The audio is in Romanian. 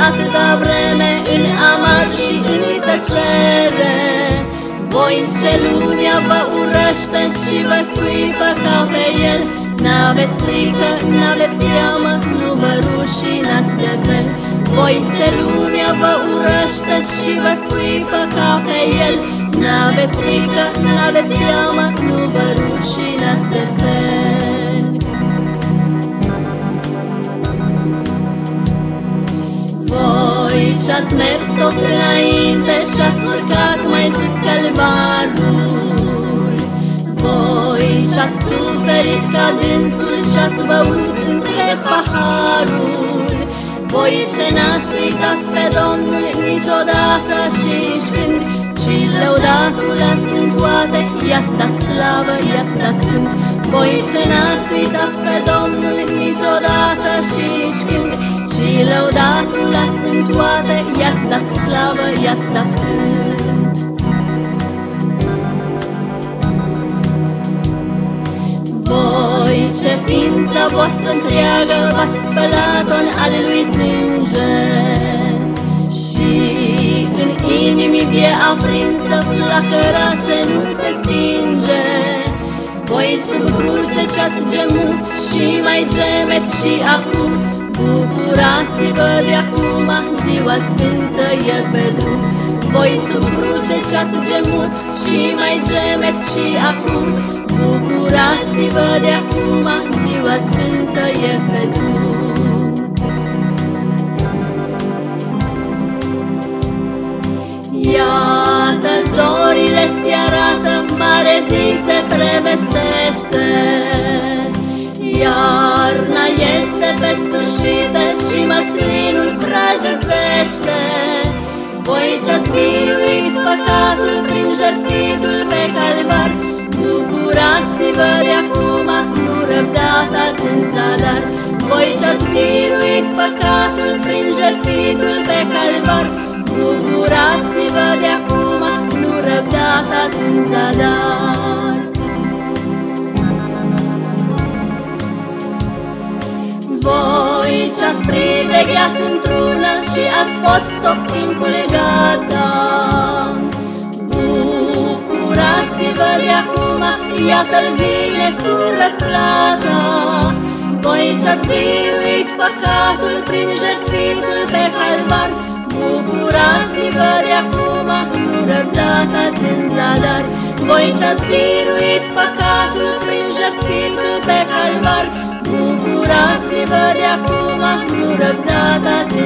prins atâta vreme în amar și în tăcere. Voi ce lumea vă urăște și vă scuipă ca pe el, N-aveți frică, n-aveți teamă, nu vă rușinați de fel. Voi ce lumea vă urăște și vă scuipă ca pe el, N-aveți frică, n-aveți teamă, nu vă tot înainte și-ați urcat mai sus calvarul, Voi ce-ați suferit ca dânsul și-ați băut între paharul, Voi ce n-ați uitat pe Domnul niciodată și nici când, și lăudatul ați în toate, i-ați dat slavă, i-ați dat cânt. Voi ce n-ați uitat pe Domnul niciodată și nici când, și lăudatul ați Voi ce ființă voastră întreagă v-ați spălat-o în ale lui sânge, vie aprinsă, flacăra ce nu se stinge. Voi sub cruce ce-ați gemut și mai gemeți și acum, Bucurați-vă de acum, ziua sfântă e pe drum. Voi sub cruce ce-ați gemut și mai gemeți și acum, Bucurați-vă de acum, ziua sfântă e pe drum. Iată, zorile se arată, mare zi se prevestește. Iarna este pe sfârșită și măslinul frăgețește. Voi ce-ați biruit păcatul prin jertfitul pe calvar, Bucurați-vă de acum, nu răbdați în zadar. Voi ce-ați biruit păcatul prin jertfitul pe calvar, Bucurați-vă de acum, nu răbdați în zadar. Voi ce-ați privegheat într-una și ați fost tot timpul gata, iată-l vine cu răsplata. Voi ce-ați biruit păcatul prin jertfitul pe calvar, Bucurați-vă de acum, nu răbdați în zadar, Voi ce-ați biruit păcatul prin jertfitul pe calvar, Bucurați-vă de acum, nu răbdați